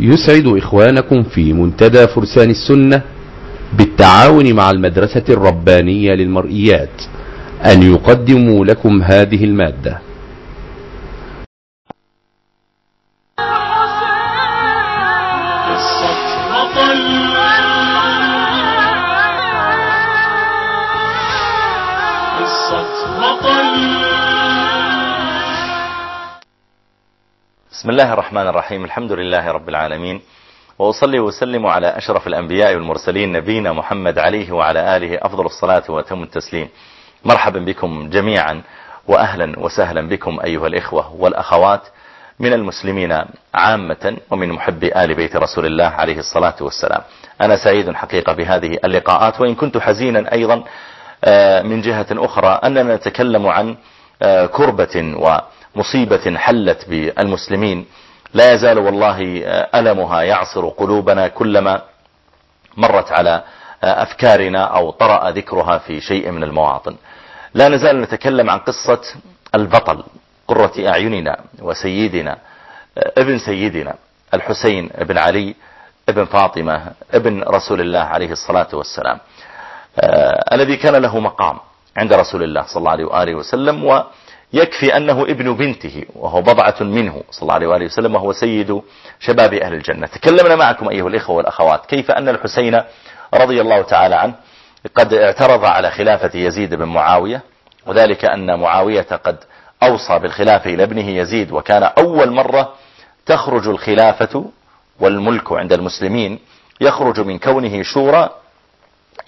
يسعد إخوانكم في منتدى فرسان السنة بالتعاون مع المدرسة الربانية للمرئيات أن يقدموا لكم هذه المادة. بسم الله الرحمن الرحيم. الحمد لله رب العالمين. وأصلي وسلم على أشرف الأنبياء والمرسلين نبينا محمد عليه وعلى آله أفضل الصلاة وأتم التسليم. مرحبا بكم جميعا وأهلا وسهلا بكم أيها الإخوة والأخوات من المسلمين عامة ومن محبي آل بيت رسول الله عليه الصلاة والسلام. أنا سعيد حقيقة بهذه اللقاءات. وإن كنت حزينا أيضا من جهة أخرى أننا نتكلم عن كربة ومصيبة حلت بالمسلمين. لا يزال والله ألمها يعصر قلوبنا كلما مرت على أفكارنا أو طرأ ذكرها في شيء من المواطن. لا نزال نتكلم عن قصة البطل قرة أعيننا وسيدنا ابن سيدنا الحسين بن علي ابن فاطمة ابن رسول الله عليه الصلاة والسلام. الذي كان له مقام عند رسول الله صلى الله عليه وآله وسلم ويكفي أنه ابن بنته وهو بضعة منه صلى الله عليه وآله وسلم وهو سيد شباب أهل الجنة. تكلمنا معكم أيها الإخوة والأخوات كيف أن الحسين رضي الله تعالى عنه قد اعترض على خلافة يزيد بن معاوية وذلك أن معاوية قد أوصى بالخلافة إلى ابنه يزيد وكان أول مرة تخرج الخلافة والملك عند المسلمين يخرج من كونه شورى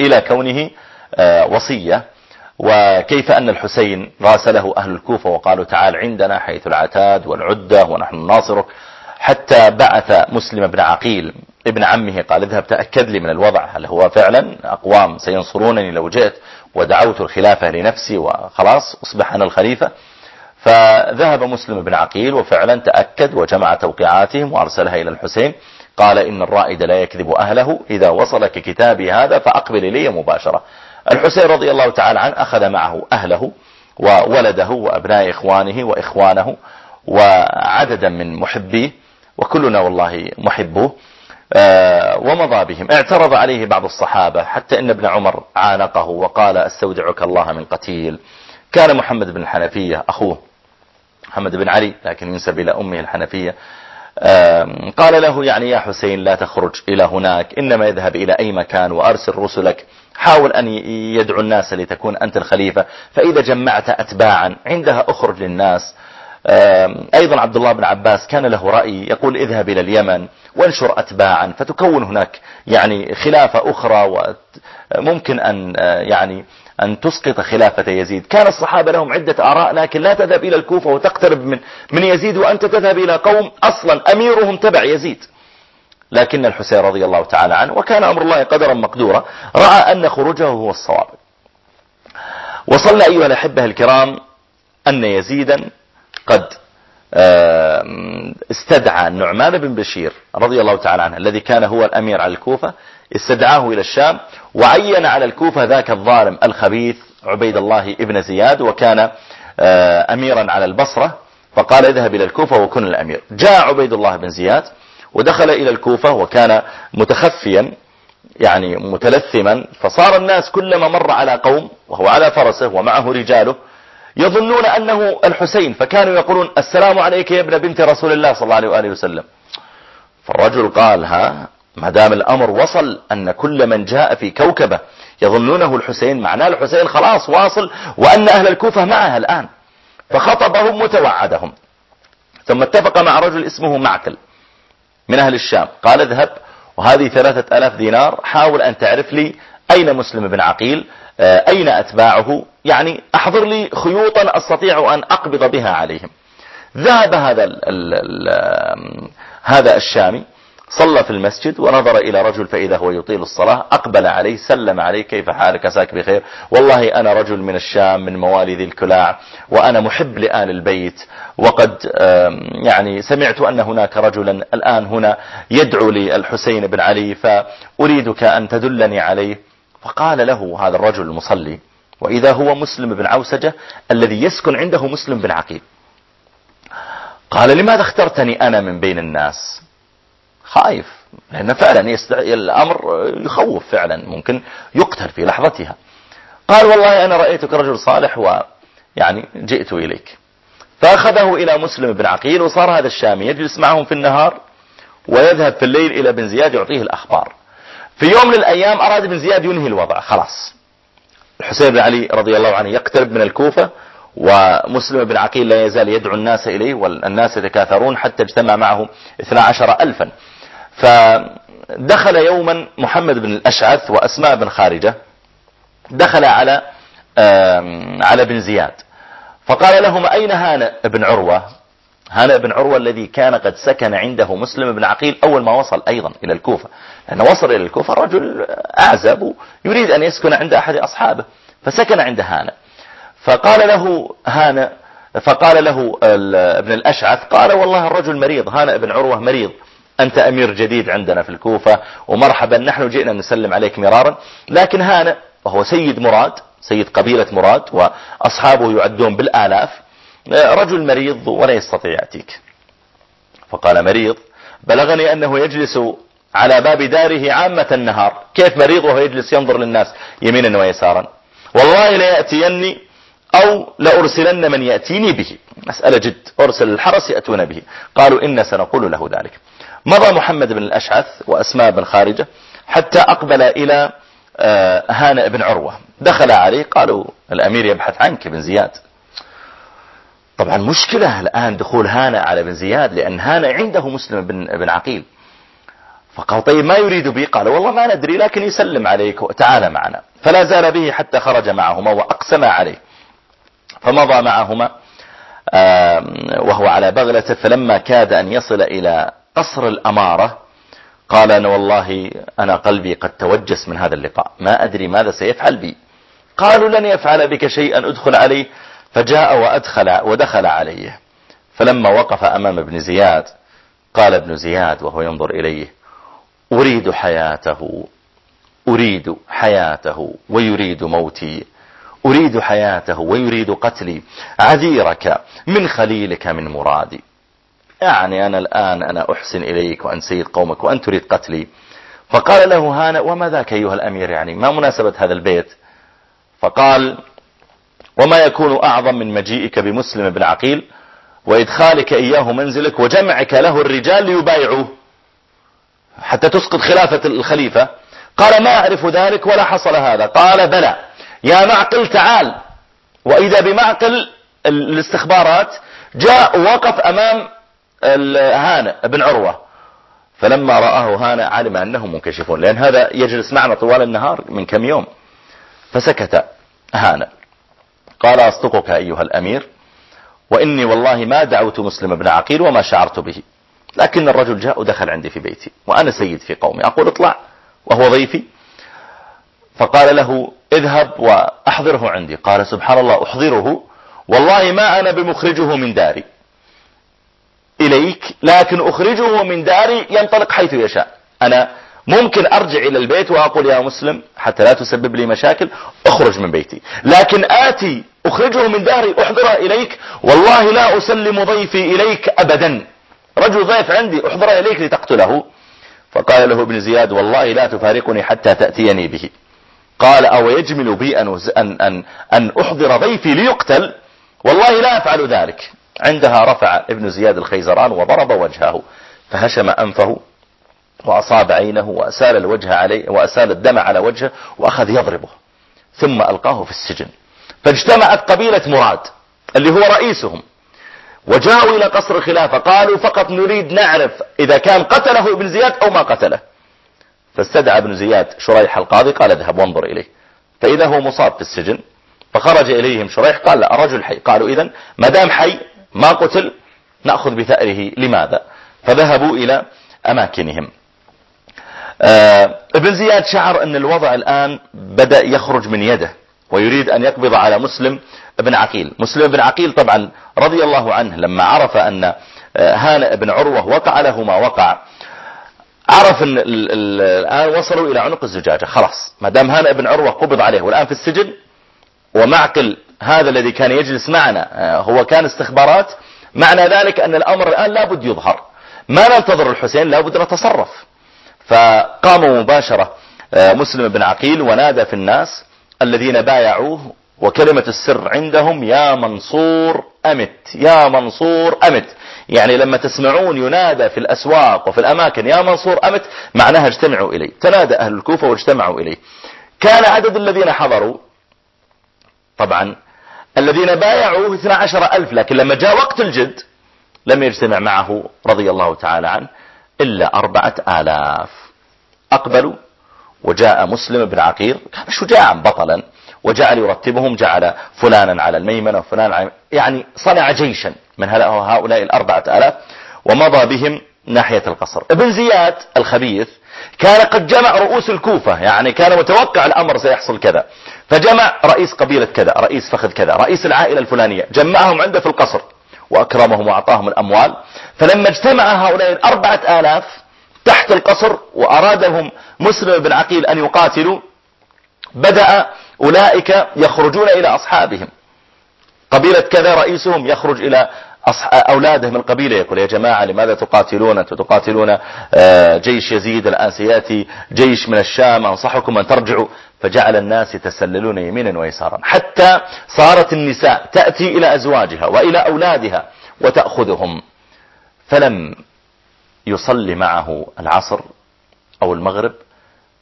إلى كونه وصية. وكيف أن الحسين راسله أهل الكوفة وقالوا تعال عندنا حيث العتاد والعدة ونحن ناصرك حتى بعث مسلم بن عقيل ابن عمه قال اذهب تأكد لي من الوضع هل هو فعلا أقوام سينصرونني لو جئت ودعوت الخلافة لنفسي وخلاص أصبح أنا الخليفة. فذهب مسلم بن عقيل وفعلا تأكد وجمع توقيعاتهم وأرسلها إلى الحسين. قال إن الرائد لا يكذب أهله إذا وصلك كتابي هذا فأقبل إلي مباشرة. الحسين رضي الله تعالى عنه أخذ معه أهله وولده وأبناء إخوانه وإخوانه وعددا من محبيه وكلنا والله محبوه ومضى بهم. اعترض عليه بعض الصحابة حتى إن ابن عمر عانقه وقال أستودعك الله من قتيل. كان محمد بن الحنفية أخوه محمد بن علي لكن ينسب إلى أمه الحنفية. قال له يعني يا حسين لا تخرج إلى هناك إنما يذهب إلى أي مكان وأرسل رسلك حاول أن يدعو الناس لتكون أنت الخليفة. فإذا جمعت أتباعا عندها أخرج للناس. أيضا عبد الله بن عباس كان له رأي يقول اذهب إلى اليمن وانشر أتباعا. فتكون هناك يعني خلافة أخرى وممكن أن يعني أن تسقط خلافة يزيد. كان الصحابة لهم عدة آراء لكن لا تذهب إلى الكوفة وتقترب من, من يزيد وأنت تذهب إلى قوم أصلا أميرهم تبع يزيد. لكن الحسين رضي الله تعالى عنه وكان أمر الله قدرا مقدورا رأى أن خروجه هو الصواب. وصلنا أيها الأحبة الكرام أن يزيدا قد استدعى النعمان بن بشير رضي الله تعالى عنه الذي كان هو الأمير على الكوفة استدعاه إلى الشام وعين على الكوفة ذاك الظالم الخبيث عبيد الله ابن زياد وكان أميرا على البصرة فقال اذهب إلى الكوفة وكن الأمير. جاء عبيد الله بن زياد ودخل إلى الكوفة وكان متخفيا يعني متلثما فصار الناس كلما مر على قوم وهو على فرسه ومعه رجاله يظنون أنه الحسين فكانوا يقولون السلام عليك يا ابن بنت رسول الله صلى الله عليه وآله وسلم. فالرجل قال ها ما دام الأمر وصل أن كل من جاء في كوكبة يظنونه الحسين معناه الحسين خلاص واصل وأن أهل الكوفة معها الآن. فخطبهم متوعدهم ثم اتفق مع رجل اسمه معقل من أهل الشام. قال اذهب وهذه ثلاثة ألاف دينار حاول أن تعرف لي أين مسلم بن عقيل أين أتباعه؟ يعني أحضر لي خيوطا أستطيع أن أقبض بها عليهم. ذهب هذا ال ال ال هذا الشامي صلى في المسجد ونظر إلى رجل فإذا هو يطيل الصلاة أقبل عليه سلم عليه كيف حالك؟ ساك بخير؟ والله أنا رجل من الشام من موالي ذي الكلاع وأنا محب لآل البيت وقد يعني سمعت أن هناك رجلا الآن هنا يدعو لي الحسين بن علي فأريدك أن تدلني عليه. فقال له هذا الرجل المصلي وإذا هو مسلم بن عوسجة الذي يسكن عنده مسلم بن عقيل. قال لماذا اخترتني أنا من بين الناس؟ خايف لأن فعلا يستع... الأمر يخوف فعلا ممكن يقتل في لحظتها. قال والله أنا رأيتك رجل صالح ويعني جئت إليك. فأخذه إلى مسلم بن عقيل وصار هذا الشامي يجلس معهم في النهار ويذهب في الليل إلى بن زياد يعطيه الأخبار. في يوم من الأيام أراد بن زياد ينهي الوضع خلاص. الحسين بن علي رضي الله عنه يقترب من الكوفة ومسلم بن عقيل لا يزال يدعو الناس إليه والناس يتكاثرون حتى اجتمع معه 12 ألفا. فدخل يوما محمد بن الأشعث وأسماء بن خارجة دخل على على بن زياد. فقال لهما أين هانئ بن عروة؟ هانئ بن عروة الذي كان قد سكن عنده مسلم بن عقيل أول ما وصل أيضا إلى الكوفة. لأنه وصل إلى الكوفة رجل أعزب يريد أن يسكن عند أحد أصحابه فسكن عند هانئ فقال له هانئ فقال له ابن الأشعث قال والله الرجل مريض هانئ بن عروة مريض. أنت أمير جديد عندنا في الكوفة ومرحبا نحن جئنا نسلم عليك مرارا. لكن هانئ وهو سيد مراد سيد قبيلة مراد وأصحابه يعدون بالآلاف رجل مريض ولا يستطيع يأتيك. فقال مريض بلغني أنه يجلس على باب داره عامة النهار. كيف مريض وهو يجلس ينظر للناس يمينا ويسارا؟ والله ليأتيني أو لأرسلن من يأتيني به. مسألة جد. أرسل الحرس يأتون به. قالوا إن سنقول له ذلك. مضى محمد بن الأشعث وأسماء بن خارجة حتى أقبل إلى آه، هانئ بن عروة. دخل عليه قالوا الأمير يبحث عنك بن زياد. طبعا مشكلة الآن دخول هانئ على بن زياد لأن هانئ عنده مسلم بن, بن عقيل. فقال طيب ما يريد بي؟ قال والله ما ندري لكن يسلم عليك وتعال معنا. فلا زال به حتى خرج معهما وأقسم عليه. فمضى معهما وهو على بغلته فلما كاد أن يصل إلى قصر الإمارة. قال أنا والله أنا قلبي قد توجس من هذا اللقاء. ما أدري ماذا سيفعل بي. قالوا لن يفعل بك شيئا ادخل عليه. فجاء وأدخل ودخل عليه. فلما وقف أمام ابن زياد قال ابن زياد وهو ينظر إليه أريد حياته أريد حياته ويريد موتي أريد حياته ويريد قتلي. عذيرك من خليلك من مرادي. يعني أنا الآن أنا أحسن إليك وأن سيد قومك وأن تريد قتلي. فقال له هانا وما ذاك أيها الأمير؟ يعني ما مناسبة هذا البيت؟ فقال وما يكون أعظم من مجيئك بمسلم بن عقيل وإدخالك إياه منزلك وجمعك له الرجال ليبايعوه. حتى تسقط خلافة الخليفة. قال ما أعرف ذلك ولا حصل هذا. قال بلى يا معقل تعال. وإذا بمعقل الاستخبارات جاء وقف أمام هانئ بن عروة. فلما رآه هانئ علم أنهم منكشفون لأن هذا يجلس معنا طوال النهار من كم يوم. فسكت هانئ قال أصدقك أيها الأمير وإني والله ما دعوت مسلم بن عقيل وما شعرت به لكن الرجل جاء ودخل عندي في بيتي وأنا سيد في قومي. أقول اطلع وهو ضيفي. فقال له اذهب وأحضره عندي. قال سبحان الله أحضره. والله ما أنا بمخرجه من داري. إليك لكن أخرجه من داري ينطلق حيث يشاء. أنا ممكن أرجع إلى البيت وأقول يا مسلم حتى لا تسبب لي مشاكل أخرج من بيتي. لكن آتي أخرجه من داري أحضره إليك. والله لا أسلم ضيفي إليك أبدا. رجل ضيف عندي أحضره إليك لتقتله. فقال له ابن زياد والله لا تفارقني حتى تأتيني به. قال أو يجمل بي أن, أن, أن أحضر ضيفي ليقتل؟ والله لا أفعل ذلك. عندها رفع ابن زياد الخيزران وضرب وجهه فهشم أنفه وأصاب عينه وأسال الوجه عليه وأسال الدم على وجهه وأخذ يضربه ثم ألقاه في السجن. فاجتمعت قبيلة مراد اللي هو رئيسهم وجاءوا إلى قصر الخلافة قالوا فقط نريد نعرف إذا كان قتله ابن زياد أو ما قتله. فاستدعى ابن زياد شريح القاضي قال اذهب وانظر إليه. فإذا هو مصاب في السجن فخرج إليهم شريح قال لا رجل حي. قالوا إذا ما دام حي ما قتل نأخذ بثأره. لماذا؟ فذهبوا إلى أماكنهم. آه ابن زياد شعر أن الوضع الآن بدأ يخرج من يده ويريد أن يقبض على مسلم بن عقيل. مسلم بن عقيل طبعا رضي الله عنه لما عرف أن آه، هانئ بن عروة وقع له ما وقع عرف إن الآن وصلوا إلى عنق الزجاجة. خلاص ما دام هانئ بن عروة قبض عليه والآن في السجن ومعقل هذا الذي كان يجلس معنا آه، هو كان استخبارات. معنى ذلك أن الأمر الآن لابد يظهر. ما ننتظر الحسين لابد نتصرف. فقاموا مباشرة آه، مسلم بن عقيل ونادى في الناس الذين بايعوه وكلمة السر عندهم يا منصور أمت يا منصور أمت. يعني لما تسمعون ينادى في الأسواق وفي الأماكن يا منصور أمت معناها اجتمعوا إليه. تنادى أهل الكوفة واجتمعوا إليه. كان عدد الذين حضروا. طبعا الذين بايعوه 12 ألف لكن لما جاء وقت الجد لم يجتمع معه رضي الله تعالى عنه إلا أربعة آلاف. أقبلوا وجاء مسلم بن عقير كان شجاعا بطلا وجعل يرتبهم جعل فلانا على الميمنة وفلانا على يعني صنع جيشا من هؤلاء الأربعة آلاف ومضى بهم ناحية القصر. ابن زياد الخبيث كان قد جمع رؤوس الكوفة يعني كان متوقع الأمر سيحصل كذا. فجمع رئيس قبيلة كذا رئيس فخذ كذا رئيس العائلة الفلانية جمعهم عنده في القصر وأكرمهم وأعطاهم الأموال. فلما اجتمع هؤلاء الأربعة آلاف تحت القصر وأرادهم مسلم بن عقيل أن يقاتلوا بدأ أولئك يخرجون إلى أصحابهم. قبيلة كذا رئيسهم يخرج إلى أولادهم القبيلة يقول يا جماعة لماذا تقاتلون؟ أنتم تقاتلون آه، جيش يزيد الآن سيأتي جيش من الشام أنصحكم أن ترجعوا. فجعل الناس يتسللون يمينا ويسارا. حتى صارت النساء تأتي إلى أزواجها وإلى أولادها وتأخذهم. فلم يصلي معه العصر أو المغرب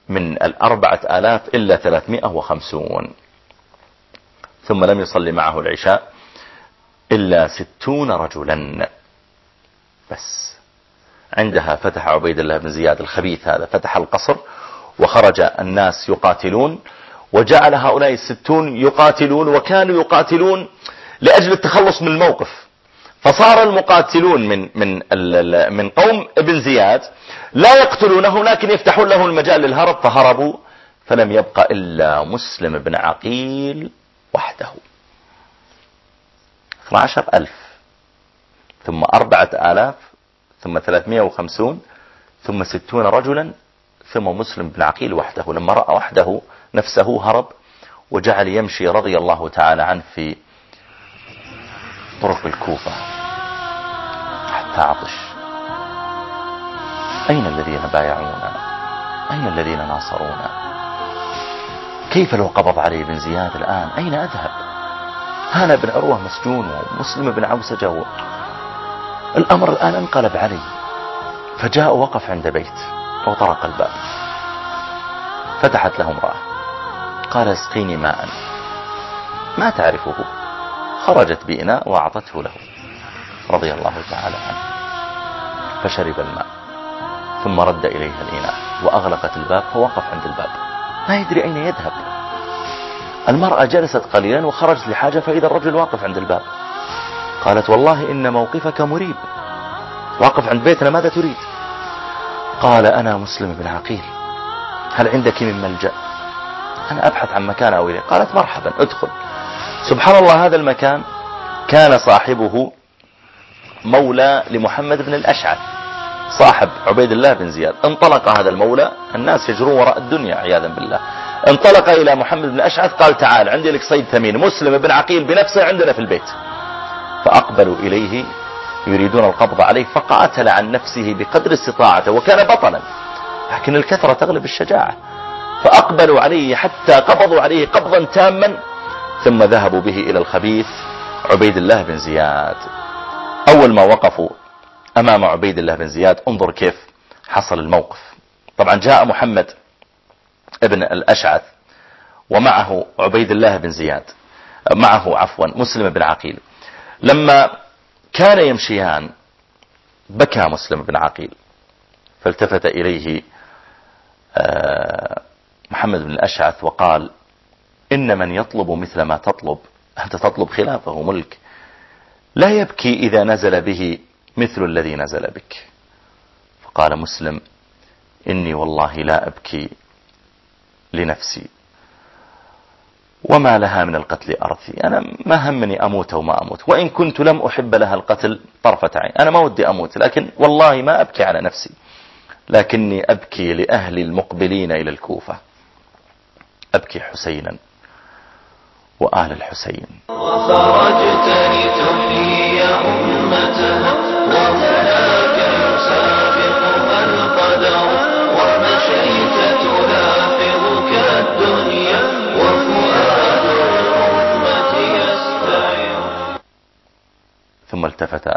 من الأربعة آلاف إلا ثلاثمائة وخمسون. ثم لم يصلي معه العشاء. إلا ستون رجلا. بس. عندها فتح عبيد الله بن زياد الخبيث هذا فتح القصر وخرج الناس يقاتلون وجعل هؤلاء الستون يقاتلون وكانوا يقاتلون لأجل التخلص من الموقف. فصار المقاتلون من من من قوم ابن زياد لا يقتلونه لكن يفتحون له المجال للهرب فهربوا فلم يبقى إلا مسلم بن عقيل وحده. 12 ألف. ثم أربعة آلاف ثم 350 ثم ستون رجلا ثم مسلم بن عقيل وحده. لما رأى وحده نفسه هرب وجعل يمشي رضي الله تعالى عنه في طرق الكوفة. حتى عطش. أين الذين بايعونا؟ أين الذين ناصرونا؟ كيف لو قبض علي بن زياد الآن؟ أين أذهب؟ هانا بن عروة مسجون ومسلم بن عوسجة الأمر الآن انقلب علي فجاء وقف عند بيت وطرق الباب. فتحت له امرأة. قال اسقيني ماء. ما تعرفه؟ خرجت بإناء وأعطته له. رضي الله تعالى عنه. فشرب الماء ثم رد إليها الإناء وأغلقت الباب فوقف عند الباب. ما يدري أين يذهب. المرأة جلست قليلا وخرجت لحاجة فإذا الرجل واقف عند الباب. قالت والله إن موقفك مريب. واقف عند بيتنا ماذا تريد؟ قال أنا مسلم بن عقيل. هل عندك من ملجأ؟ أنا أبحث عن مكان أو إليه. قالت مرحبا ادخل. سبحان الله هذا المكان كان صاحبه مولى لمحمد بن الأشعث صاحب عبيد الله بن زياد. انطلق هذا المولى الناس يجرون وراء الدنيا عياذا بالله. انطلق إلى محمد بن الأشعث قال تعال عندي لك صيد ثمين. مسلم بن عقيل بنفسه عندنا في البيت. فأقبلوا إليه يريدون القبض عليه فقاتل عن نفسه بقدر استطاعته وكان بطلا. لكن الكثرة تغلب الشجاعة. فأقبلوا عليه حتى قبضوا عليه قبضا تاما ثم ذهبوا به إلى الخبيث عبيد الله بن زياد. أول ما وقفوا أمام عبيد الله بن زياد انظر كيف حصل الموقف. طبعا جاء محمد ابن الأشعث ومعه عبيد الله بن زياد معه عفوا مسلم بن عقيل. لما كان يمشيان بكى مسلم بن عقيل فالتفت إليه آه، محمد بن الأشعث وقال إن من يطلب مثل ما تطلب أنت تطلب خلافه ملك. لا يبكي إذا نزل به مثل الذي نزل بك. فقال مسلم إني والله لا أبكي لنفسي. وما لها من القتل أرثي أنا ما همني أموت وما أموت. وإن كنت لم أحب لها القتل طرفة عين. أنا ما ودي أموت لكن والله ما أبكي على نفسي. لكني أبكي لأهل المقبلين إلى الكوفة. أبكي حسينا وآل الحسين. وخرجت لتحيي أمتها. التفت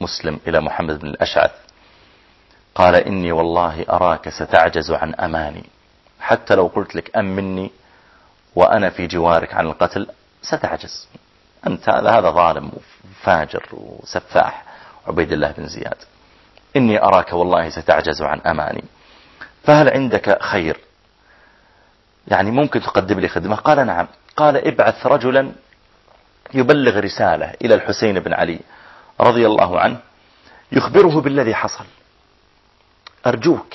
مسلم إلى محمد بن الأشعث. قال إني والله أراك ستعجز عن أماني. حتى لو قلت لك أمني وأنا في جوارك عن القتل ستعجز. أنت هذا ظالم وفاجر وسفاح. عبيد الله بن زياد. إني أراك والله ستعجز عن أماني. فهل عندك خير؟ يعني ممكن تقدم لي خدمة؟ قال نعم. قال ابعث رجلا يبلغ رسالة إلى الحسين بن علي رضي الله عنه يخبره بالذي حصل. أرجوك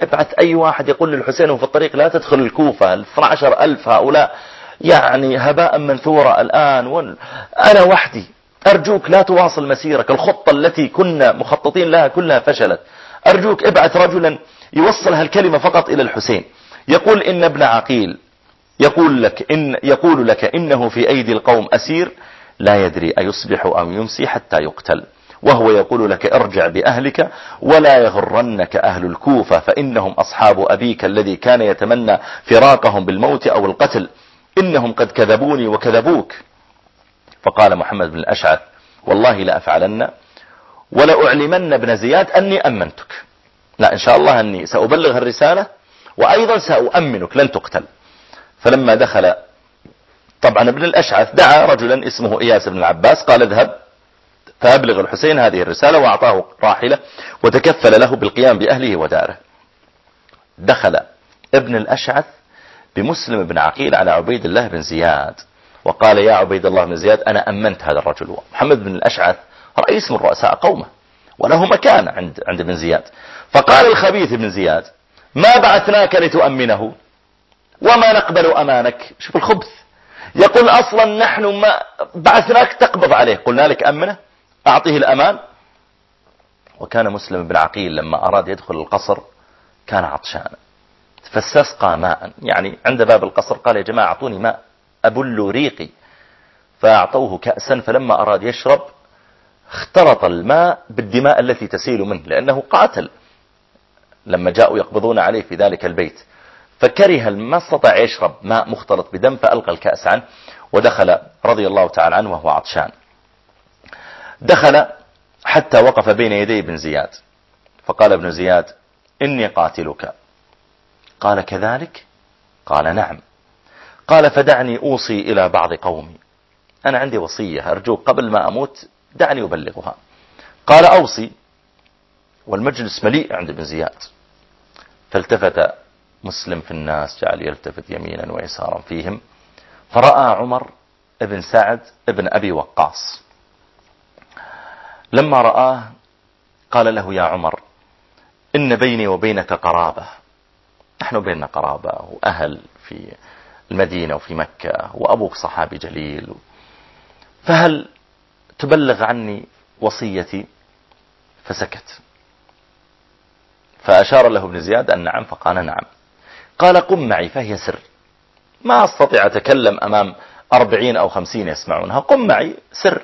ابعث أي واحد يقول للحسين في الطريق لا تدخل الكوفة 12 ألف هؤلاء يعني هباء منثورا الآن. أنا وحدي. أرجوك لا تواصل مسيرك الخطة التي كنا مخططين لها كلها فشلت. أرجوك ابعث رجلا يوصل هالكلمة فقط إلى الحسين. يقول إن ابن عقيل يقول لك إن يقول لك إنه في أيدي القوم أسير لا يدري أيصبح أو يمسي حتى يقتل. وهو يقول لك ارجع بأهلك ولا يغرنك أهل الكوفة فإنهم أصحاب أبيك الذي كان يتمنى فراقهم بالموت أو القتل. إنهم قد كذبوني وكذبوك. فقال محمد بن الأشعث والله لأفعلن ولأعلمن ابن زياد أني أمنتك. لا إن شاء الله أني سأبلغ الرسالة وأيضا سأؤمنك لن تقتل. فلما دخل طبعا ابن الأشعث دعا رجلا اسمه إياس بن العباس قال اذهب فأبلغ الحسين هذه الرسالة وأعطاه راحلة وتكفل له بالقيام بأهله وداره. دخل ابن الأشعث بمسلم بن عقيل على عبيد الله بن زياد وقال يا عبيد الله بن زياد أنا أمنت هذا الرجل محمد بن الأشعث رئيس من رؤساء قومه وله مكان عند عند ابن زياد. فقال الخبيث بن زياد ما بعثناك لتؤمنه؟ وما نقبل أمانك. شوف الخبث. يقول أصلا نحن ما بعثناك تقبض عليه. قلنا لك أمنه. أعطيه الأمان. وكان مسلم بن عقيل لما أراد يدخل القصر كان عطشانا. فاستسقى ماء يعني عند باب القصر قال يا جماعة أعطوني ماء. أبل ريقي. فأعطوه كأسا. فلما أراد يشرب اختلط الماء بالدماء التي تسيل منه. لأنه قاتل. لما جاءوا يقبضون عليه في ذلك البيت. فكره ما استطاع يشرب ماء مختلط بدم فألقى الكأس عنه ودخل رضي الله تعالى عنه وهو عطشان. دخل حتى وقف بين يدي ابن زياد. فقال ابن زياد إني قاتلك. قال كذلك؟ قال نعم. قال فدعني أوصي إلى بعض قومي. أنا عندي وصية أرجوك قبل ما أموت دعني أبلغها. قال أوصي. والمجلس مليء عند ابن زياد. فالتفت مسلم في الناس جعل يلتفت يمينا ويسارا فيهم. فرأى عمر ابن سعد ابن أبي وقاص. لما رآه قال له يا عمر إن بيني وبينك قرابة. نحن بيننا قرابة وأهل في المدينة وفي مكة وأبوك صحابي جليل. فهل تبلغ عني وصيتي؟ فسكت. فأشار له ابن زياد أن نعم فقال نعم. قال قم معي فهي سر. ما أستطيع أتكلم أمام أربعين أو خمسين يسمعونها. قم معي سر.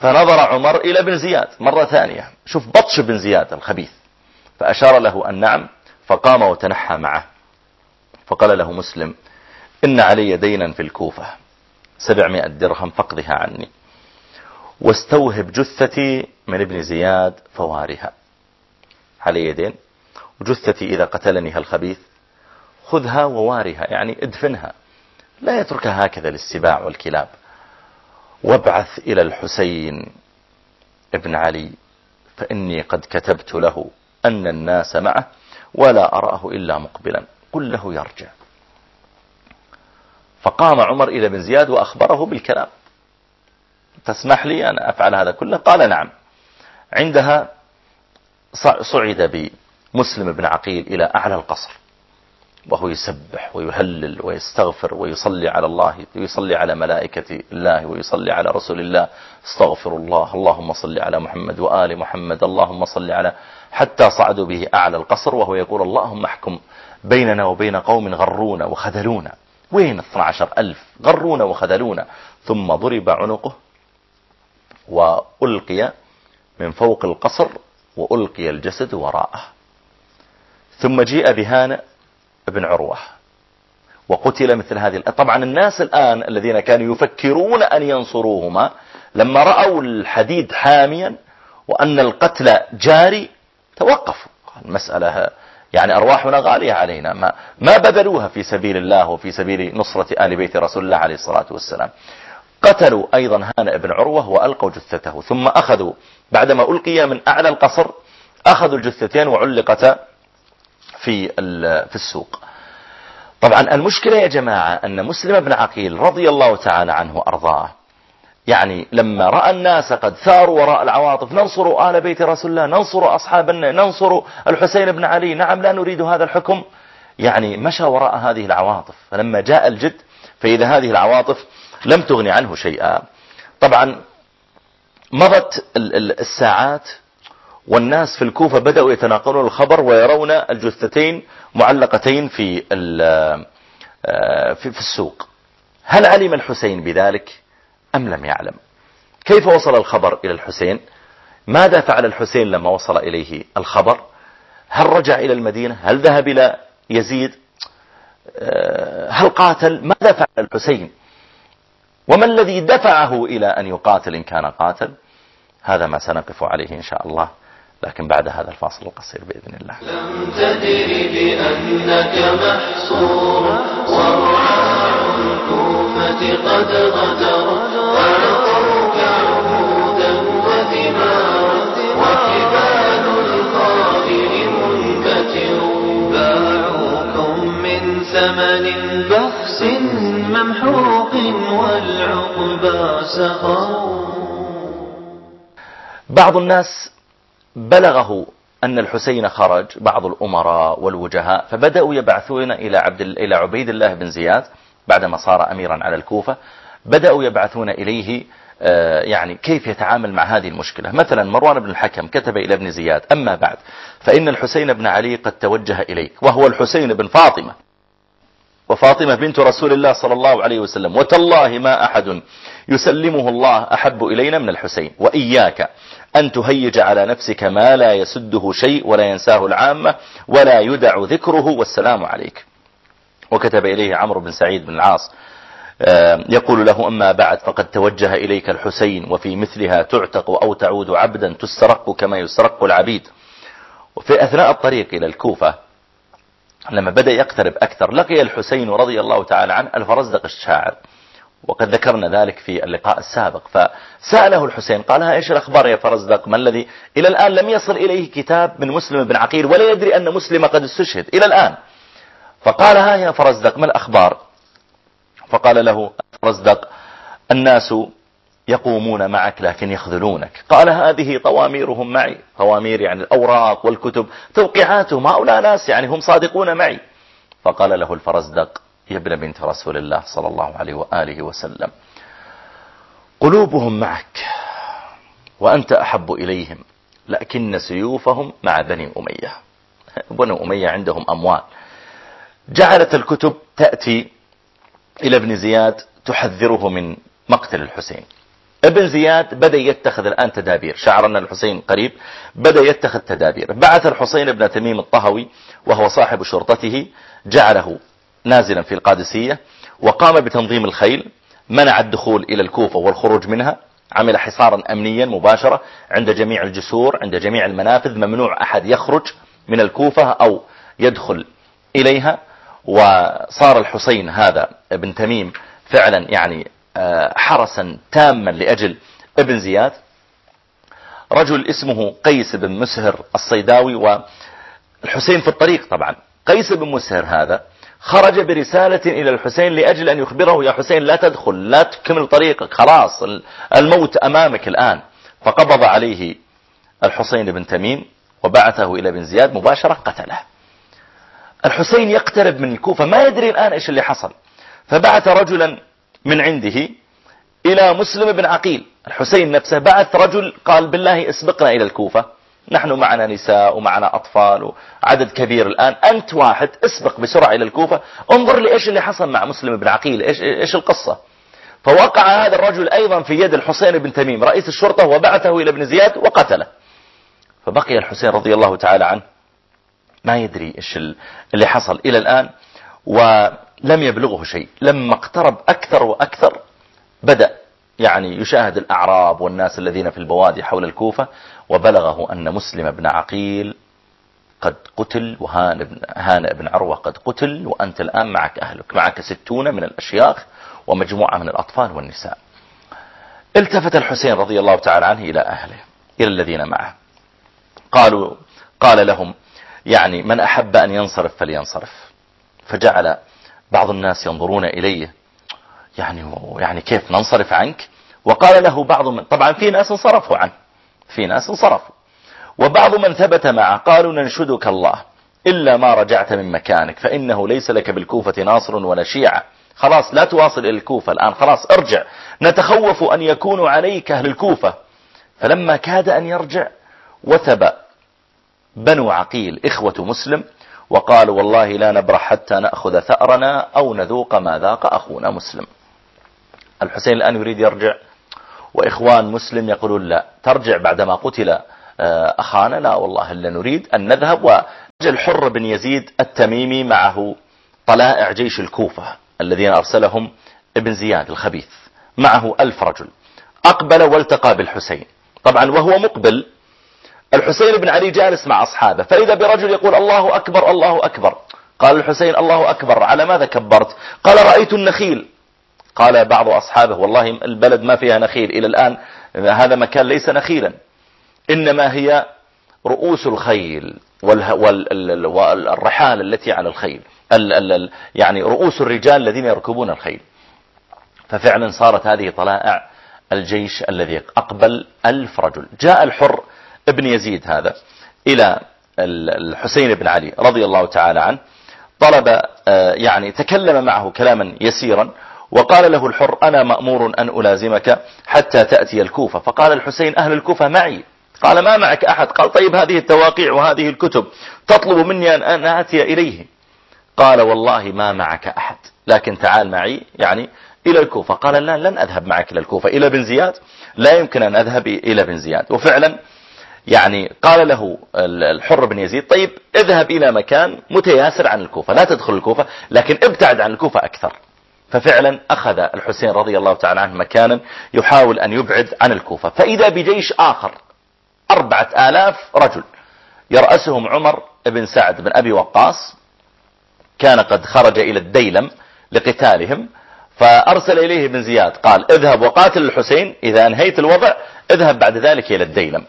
فنظر عمر إلى ابن زياد مرة ثانية. شوف بطش ابن زياد الخبيث. فأشار له أن نعم فقام وتنحى معه. فقال له مسلم إن علي دينا في الكوفة. سبعمائة درهم فقضها عني. واستوهب جثتي من ابن زياد فوارها. علي دين وجثتي إذا قتلني الخبيث خذها ووارها يعني ادفنها. لا يتركها هكذا للسباع والكلاب. وابعث إلى الحسين ابن علي فإني قد كتبت له أن الناس معه ولا أراه إلا مقبلا. قل له يرجع. فقام عمر إلى بن زياد وأخبره بالكلام. تسمح لي أن أفعل هذا كله؟ قال نعم. عندها صعد بمسلم بن عقيل إلى أعلى القصر. وهو يسبح ويهلل ويستغفر ويصلي على الله ويصلي على ملائكة الله ويصلي على رسول الله. استغفر الله اللهم صل على محمد وآل محمد اللهم صل على حتى صعدوا به أعلى القصر وهو يقول اللهم احكم بيننا وبين قوم غرونا وخذلونا. وين 12 ألف غرونا وخذلونا؟ ثم ضرب عنقه وألقي من فوق القصر وألقي الجسد وراءه. ثم جيء بهانئ بن عروة. وقتل مثل هذه طبعا الناس الآن الذين كانوا يفكرون أن ينصروهما لما رأوا الحديد حاميا وأن القتل جاري توقفوا. المسألة يعني أرواحنا غالية علينا. ما, ما بذلوها في سبيل الله وفي سبيل نصرة آل بيت رسول الله عليه الصلاة والسلام. قتلوا أيضا هانئ بن عروة وألقوا جثته ثم أخذوا بعدما ألقي من أعلى القصر أخذوا الجثتين وعلقتا في في السوق. طبعا المشكلة يا جماعة أن مسلم بن عقيل رضي الله تعالى عنه وأرضاه يعني لما رأى الناس قد ثاروا وراء العواطف ننصر آل بيت رسول الله ننصر أصحاب ننصر الحسين بن علي نعم لا نريد هذا الحكم يعني مشى وراء هذه العواطف. فلما جاء الجد فإذا هذه العواطف لم تغني عنه شيئا. طبعا مضت الساعات والناس في الكوفة بدأوا يتناقلون الخبر ويرون الجثتين معلقتين في في السوق. هل علم الحسين بذلك أم لم يعلم؟ كيف وصل الخبر إلى الحسين؟ ماذا فعل الحسين لما وصل إليه الخبر؟ هل رجع إلى المدينة؟ هل ذهب إلى يزيد؟ هل قاتل؟ ماذا فعل الحسين؟ وما الذي دفعه إلى أن يقاتل إن كان قاتل؟ هذا ما سنقف عليه إن شاء الله. لكن بعد هذا الفاصل القصير بإذن الله. لم تدري بأنك محصور ورعاع الكوفة قد غدر فنطرك عهودا وثمارا وكبال القائل منبتر. باعوكم من ثمن بخس ممحوق والعقبى سخر بعض الناس بلغه أن الحسين خرج بعض الأمراء والوجهاء فبدأوا يبعثون إلى, عبد إلى عبيد الله بن زياد بعدما صار أميرا على الكوفة. بدأوا يبعثون إليه يعني كيف يتعامل مع هذه المشكلة. مثلا مروان بن الحكم كتب إلى ابن زياد أما بعد فإن الحسين بن علي قد توجه إليك وهو الحسين بن فاطمة. وفاطمة بنت رسول الله صلى الله عليه وسلم. وتالله ما أحد يسلمه الله أحب إلينا من الحسين وإياك أن تهيج على نفسك ما لا يسده شيء ولا ينساه العامة ولا يدع ذكره والسلام عليك. وكتب إليه عمرو بن سعيد بن العاص يقول له أما بعد فقد توجه إليك الحسين وفي مثلها تعتق أو تعود عبدا تسترق كما يسترق العبيد. وفي أثناء الطريق إلى الكوفة لما بدأ يقترب أكثر لقي الحسين رضي الله تعالى عنه الفرزدق الشاعر. وقد ذكرنا ذلك في اللقاء السابق. فسأله الحسين قال ها إيش الأخبار يا فرزدق ما الذي؟ إلى الآن لم يصل إليه كتاب من مسلم بن عقيل ولا يدري أن مسلم قد استشهد. إلى الآن. فقال ها يا فرزدق ما الأخبار؟ فقال له فرزدق الناس يقومون معك لكن يخذلونك. قال هذه طواميرهم معي. طوامير يعني الأوراق والكتب توقيعاتهم هؤلاء ناس يعني هم صادقون معي. فقال له الفرزدق يا ابن بنت رسول الله صلى الله عليه وآله وسلم. قلوبهم معك وأنت أحب إليهم لكن سيوفهم مع بني أمية. بني أمية عندهم أموال. جعلت الكتب تأتي إلى ابن زياد تحذره من مقتل الحسين. ابن زياد بدأ يتخذ الآن تدابير. شعر أن الحسين قريب بدأ يتخذ تدابير. بعث الحسين بن تميم الطهوي وهو صاحب شرطته جعله نازلا في القادسية وقام بتنظيم الخيل منع الدخول إلى الكوفة والخروج منها عمل حصارا أمنيا مباشرة عند جميع الجسور عند جميع المنافذ ممنوع أحد يخرج من الكوفة أو يدخل إليها. وصار الحسين هذا ابن تميم فعلا يعني آه، حرسا تاما لأجل ابن زياد. رجل اسمه قيس بن مسهر الصيداوي والحسين في الطريق طبعا. قيس بن مسهر هذا خرج برسالة إلى الحسين لأجل أن يخبره يا حسين لا تدخل لا تكمل طريقك خلاص الموت أمامك الآن. فقبض عليه الحسين بن تميم وبعثه إلى بن زياد مباشرة قتله. الحسين يقترب من الكوفة ما يدري الآن إيش اللي حصل. فبعث رجلا من عنده إلى مسلم بن عقيل. الحسين نفسه بعث رجل قال بالله اسبقنا إلى الكوفة. نحن معنا نساء ومعنا أطفال وعدد كبير الآن. أنت واحد اسبق بسرعة إلى الكوفة. انظر لي إيش اللي حصل مع مسلم بن عقيل. إيش, إيش القصة؟ فوقع هذا الرجل أيضا في يد الحسين بن تميم رئيس الشرطة وبعثه إلى ابن زياد وقتله. فبقي الحسين رضي الله تعالى عنه. ما يدري إيش اللي حصل إلى الآن ولم يبلغه شيء. لما اقترب أكثر وأكثر بدأ يعني يشاهد الأعراب والناس الذين في البوادي حول الكوفة وبلغه أن مسلم بن عقيل قد قتل وهان بن, هان بن عروة قد قتل وأنت الآن معك أهلك معك ستون من الأشياخ ومجموعة من الأطفال والنساء. التفت الحسين رضي الله تعالى عنه إلى أهله إلى الذين معه. قالوا قال لهم يعني من أحب أن ينصرف فلينصرف. فجعل بعض الناس ينظرون إليه يعني يعني كيف ننصرف عنك؟ وقال له بعض من طبعا في ناس انصرفوا عنه. في ناس انصرفوا وبعض من ثبت معه قالوا ننشدك الله. إلا ما رجعت من مكانك فإنه ليس لك بالكوفة ناصر ولا شيعة. خلاص لا تواصل إلى الكوفة الآن. خلاص ارجع. نتخوف أن يكونوا عليك أهل الكوفة. فلما كاد أن يرجع وثب بنو عقيل إخوة مسلم وقالوا والله لا نبرح حتى نأخذ ثأرنا أو نذوق ما ذاق أخونا مسلم. الحسين الآن يريد يرجع. وإخوان مسلم يقولون لا. ترجع بعدما قتل آه، أخانا لا والله إلا نريد أن نذهب. وجل حر بن يزيد التميمي معه طلائع جيش الكوفة الذين أرسلهم ابن زياد الخبيث. معه ألف رجل. أقبل والتقى بالحسين. طبعا وهو مقبل. الحسين بن علي جالس مع أصحابه. فإذا برجل يقول الله أكبر الله أكبر. قال الحسين الله أكبر على ماذا كبرت؟ قال رأيت النخيل. قال بعض أصحابه والله البلد ما فيها نخيل. إلى الآن هذا مكان ليس نخيلا إنما هي رؤوس الخيل والرحال التي على الخيل يعني رؤوس الرجال الذين يركبون الخيل. ففعلا صارت هذه طلائع الجيش الذي أقبل ألف رجل. جاء الحر ابن يزيد هذا إلى الحسين بن علي رضي الله تعالى عنه طلب آه، يعني تكلم معه كلاما يسيرا وقال له الحر أنا مأمور أن ألازمك حتى تأتي الكوفة. فقال الحسين أهل الكوفة معي. قال ما معك أحد؟ قال طيب هذه التواقيع وهذه الكتب تطلب مني أن آتي إليه. قال والله ما معك أحد لكن تعال معي يعني إلى الكوفة. قال لا لن أذهب معك إلى الكوفة إلى بن زياد. لا يمكن أن أذهب إلى بن زياد. وفعلا يعني قال له الحر بن يزيد طيب اذهب إلى مكان متياسر عن الكوفة لا تدخل الكوفة لكن ابتعد عن الكوفة أكثر. ففعلا أخذ الحسين رضي الله تعالى عنه مكانا يحاول أن يبعد عن الكوفة. فإذا بجيش آخر أربعة آلاف رجل يرأسهم عمر بن سعد بن أبي وقاص كان قد خرج إلى الديلم لقتالهم فأرسل إليه ابن زياد قال اذهب وقاتل الحسين إذا أنهيت الوضع اذهب بعد ذلك إلى الديلم.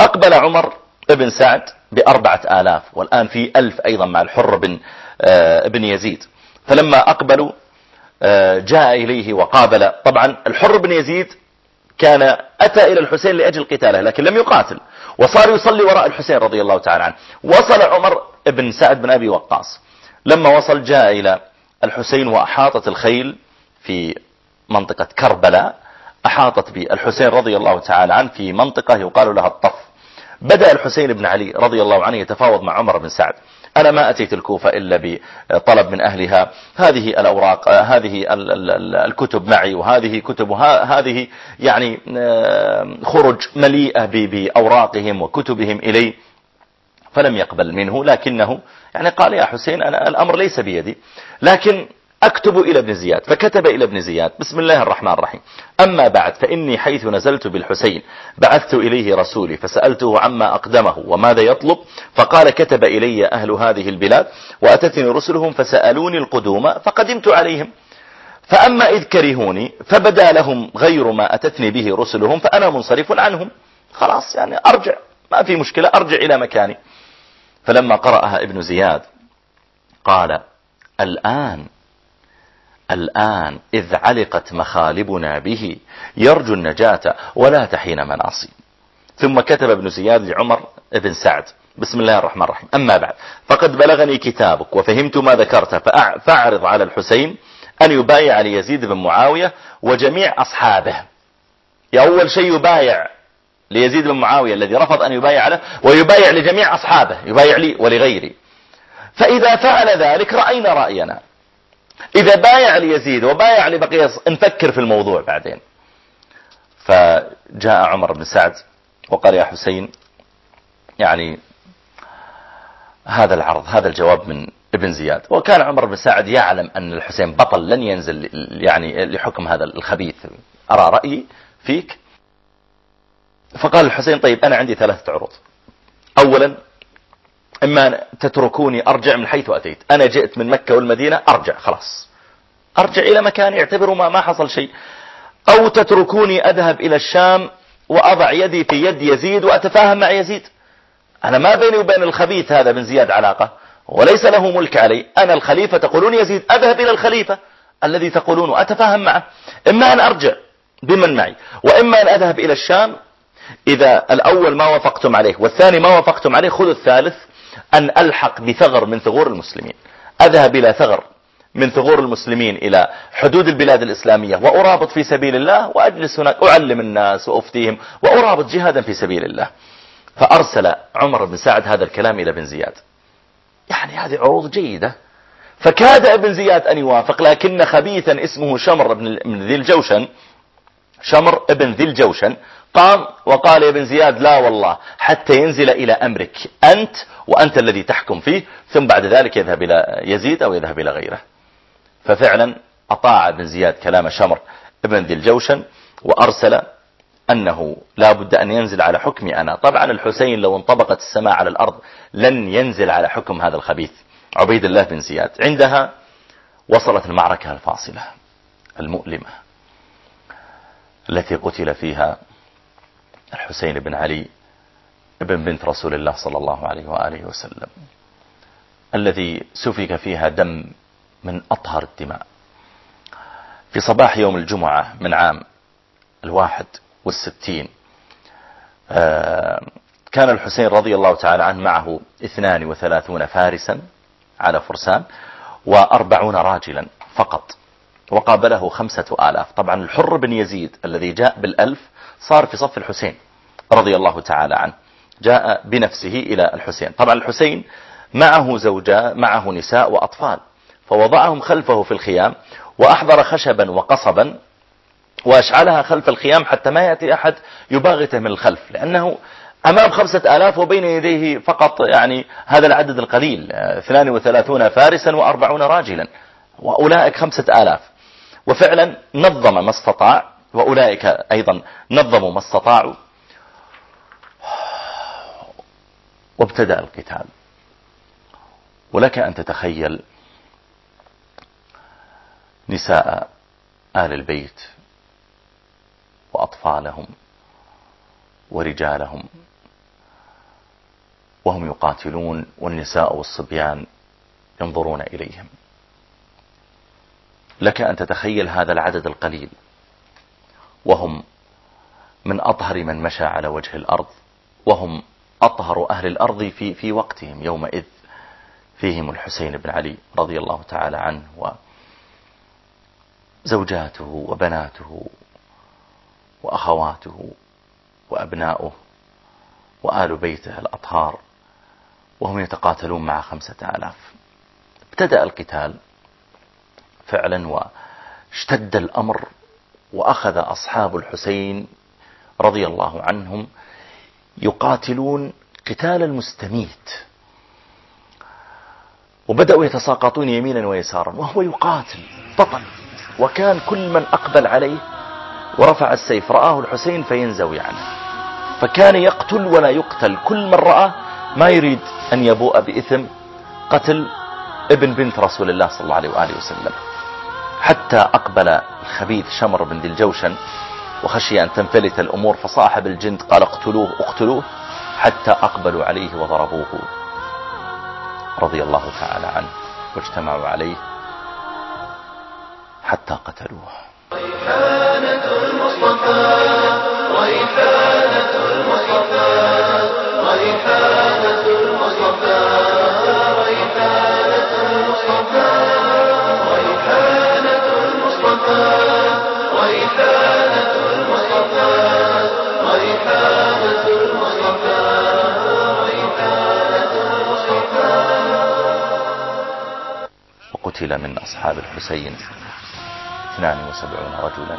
أقبل عمر بن سعد بأربعة آلاف والآن في ألف أيضا مع الحر بن آه، ابن يزيد. فلما أقبلوا جاء إليه وقابل. طبعا الحر بن يزيد كان أتى إلى الحسين لأجل قتاله لكن لم يقاتل وصار يصلي وراء الحسين رضي الله تعالى عنه. وصل عمر بن سعد بن أبي وقاص. لما وصل جاء إلى الحسين وأحاطت الخيل في منطقة كربلاء أحاطت بالحسين رضي الله تعالى عنه في منطقة يقال لها الطف. بدأ الحسين بن علي رضي الله عنه يتفاوض مع عمر بن سعد. أنا ما أتيت الكوفة إلا بطلب من أهلها. هذه الأوراق هذه الكتب معي وهذه كتب هذه يعني خرج مليئة بأوراقهم وكتبهم إلي فلم يقبل منه. لكنه يعني قال يا حسين أنا الأمر ليس بيدي. لكن أكتب إلى ابن زياد فكتب إلى ابن زياد بسم الله الرحمن الرحيم. أما بعد فإني حيث نزلت بالحسين بعثت إليه رسولي فسألته عما أقدمه وماذا يطلب فقال كتب إلي أهل هذه البلاد وأتتني رسلهم فسألوني القدوم فقدمت عليهم. فأما إذ كرهوني فبدا لهم غير ما أتتني به رسلهم فأنا منصرف عنهم. خلاص يعني أرجع ما في مشكلة أرجع إلى مكاني. فلما قرأها ابن زياد قال الآن الآن إذ علقت مخالبنا به يرجو النجاة ولا تحين مناصي. ثم كتب ابن زياد لعمر بن سعد. بسم الله الرحمن الرحيم. أما بعد فقد بلغني كتابك وفهمت ما ذكرت فأعرض على الحسين أن يبايع ليزيد بن معاوية وجميع أصحابه. أول شيء يبايع ليزيد بن معاوية الذي رفض أن يبايع له ويبايع لجميع أصحابه يبايع لي ولغيري. فإذا فعل ذلك رأينا رأينا. إذا بايع ليزيد وبايع لبقية نفكر في الموضوع بعدين. فجاء عمر بن سعد وقال يا حسين يعني هذا العرض هذا الجواب من ابن زياد. وكان عمر بن سعد يعلم أن الحسين بطل لن ينزل يعني لحكم هذا الخبيث. أرى رأيي فيك؟ فقال الحسين طيب أنا عندي ثلاثة عروض. أولا إما تتركوني أرجع من حيث أتيت. أنا جئت من مكة والمدينة أرجع خلاص. أرجع إلى مكاني اعتبروا ما, ما حصل شيء. أو تتركوني أذهب إلى الشام وأضع يدي في يد يزيد وأتفاهم مع يزيد. أنا ما بيني وبين الخبيث هذا بن زياد علاقة وليس له ملك علي. أنا الخليفة تقولون يزيد أذهب إلى الخليفة الذي تقولون وأتفاهم معه. إما أن أرجع بمن معي وإما أن أذهب إلى الشام. إذا الأول ما وافقتم عليه والثاني ما وافقتم عليه خذوا الثالث. أن ألحق بثغر من ثغور المسلمين. أذهب إلى ثغر من ثغور المسلمين إلى حدود البلاد الإسلامية وأرابط في سبيل الله وأجلس هناك أعلم الناس وأفتيهم وأرابط جهادا في سبيل الله. فأرسل عمر بن سعد هذا الكلام إلى بن زياد. يعني هذه عروض جيدة. فكاد ابن زياد أن يوافق لكن خبيثا اسمه شمر بن ذي الجوشن شمر ابن ذي الجوشن قام وقال يا ابن زياد لا والله حتى ينزل إلى أمرك أنت وأنت الذي تحكم فيه ثم بعد ذلك يذهب إلى يزيد أو يذهب إلى غيره. ففعلا أطاع ابن زياد كلام شمر ابن ذي الجوشن وأرسل أنه لا بد أن ينزل على حكمي أنا. طبعا الحسين لو انطبقت السماء على الأرض لن ينزل على حكم هذا الخبيث عبيد الله بن زياد. عندها وصلت المعركة الفاصلة المؤلمة التي قتل فيها الحسين بن علي ابن بنت رسول الله صلى الله عليه وآله وسلم الذي سفك فيها دم من أطهر الدماء. في صباح يوم الجمعة من عام الواحد والستين آه، كان الحسين رضي الله تعالى عنه معه اثنان وثلاثون فارسا على فرسان وأربعون راجلا فقط وقابله خمسة آلاف. طبعا الحر بن يزيد الذي جاء بالألف صار في صف الحسين. رضي الله تعالى عنه. جاء بنفسه إلى الحسين. طبعا الحسين معه زوجاء معه نساء وأطفال فوضعهم خلفه في الخيام وأحضر خشبا وقصبا وأشعلها خلف الخيام حتى ما يأتي أحد يباغته من الخلف لأنه أمام خمسة آلاف وبين يديه فقط يعني هذا العدد القليل 32 فارسا وأربعون راجلا وأولئك خمسة آلاف. وفعلا نظم ما استطاع وأولئك أيضا نظموا ما استطاعوا. وابتدأ القتال. ولك أن تتخيل نساء آل البيت وأطفالهم ورجالهم وهم يقاتلون والنساء والصبيان ينظرون إليهم. لك أن تتخيل هذا العدد القليل وهم من أطهر من مشى على وجه الأرض وهم أطهر أهل الأرض في, في وقتهم يومئذ فيهم الحسين بن علي رضي الله تعالى عنه وزوجاته وبناته وأخواته وأبناؤه وآل بيته الأطهار وهم يتقاتلون مع خمسة آلاف. ابتدأ القتال فعلا واشتد الأمر وأخذ أصحاب الحسين رضي الله عنهم يقاتلون قتال المستميت. وبدأوا يتساقطون يمينا ويسارا وهو يقاتل بطل. وكان كل من أقبل عليه ورفع السيف رآه الحسين فينزوي عنه. فكان يقتل ولا يقتل. كل من رآه ما يريد أن يبوء بإثم قتل ابن بنت رسول الله صلى الله عليه وآله وسلم. حتى أقبل الخبيث شمر بن ذي الجوشن وخشي أن تنفلت الأمور فصاحب الجند قال اقتلوه اقتلوه حتى أقبلوا عليه وضربوه. رضي الله تعالى عنه واجتمعوا عليه حتى قتلوه. ريحانة المصطفى ريحانة وقتل من أصحاب الحسين 72 رجلا.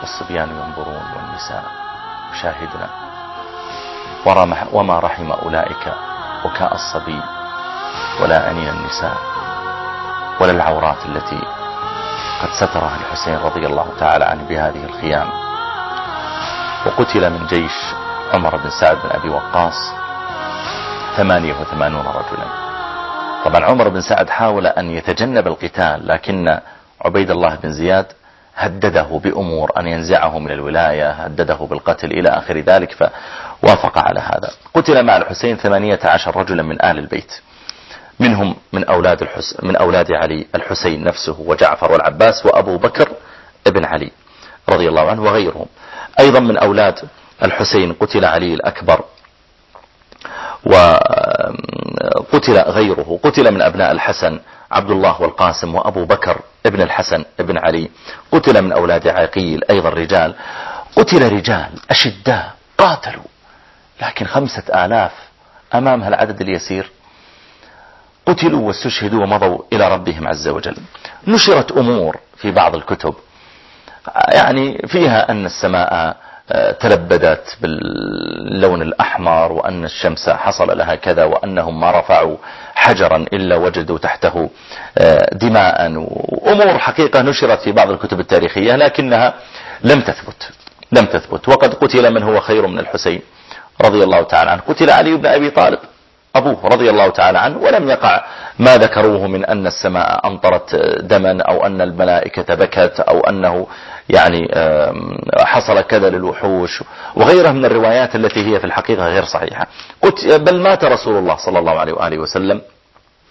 والصبيان ينظرون والنساء يشاهدن ورم- وما رحم أولئك بكاء الصبي ولا أنين النساء ولا العورات التي قد ستره الحسين رضي الله تعالى عنه بهذه الخيام. وقتل من جيش عمر بن سعد بن أبي وقاص ثمانية وثمانون رجلا. طبعا عمر بن سعد حاول أن يتجنب القتال لكن عبيد الله بن زياد هدده بأمور أن ينزعه من الولاية هدده بالقتل إلى آخر ذلك فوافق على هذا. قتل مع الحسين ثمانية عشر رجلا من آل البيت. منهم من أولاد, الحس من أولاد علي الحسين نفسه وجعفر والعباس وأبو بكر ابن علي رضي الله عنه وغيرهم. أيضا من أولاد الحسين قتل علي الأكبر وقتل غيره قتل من أبناء الحسن عبد الله والقاسم وأبو بكر ابن الحسن ابن علي قتل من أولاد عقيل أيضا رجال قتل رجال أشداء قاتلوا لكن خمسة آلاف أمام هالعدد اليسير قتلوا واستشهدوا ومضوا إلى ربهم عز وجل. نشرت أمور في بعض الكتب يعني فيها أن السماء تلبدت باللون الأحمر وأن الشمس حصل لها كذا وأنهم ما رفعوا حجرا إلا وجدوا تحته آه، دماء. وأمور حقيقة نشرت في بعض الكتب التاريخية لكنها لم تثبت لم تثبت. وقد قتل من هو خير من الحسين رضي الله تعالى عنه. قتل علي بن أبي طالب أبوه رضي الله تعالى عنه ولم يقع ما ذكروه من أن السماء أمطرت دما أو أن الملائكة بكت أو أنه يعني حصل كذا للوحوش وغيرها من الروايات التي هي في الحقيقة غير صحيحة. بل مات رسول الله صلى الله عليه وآله وسلم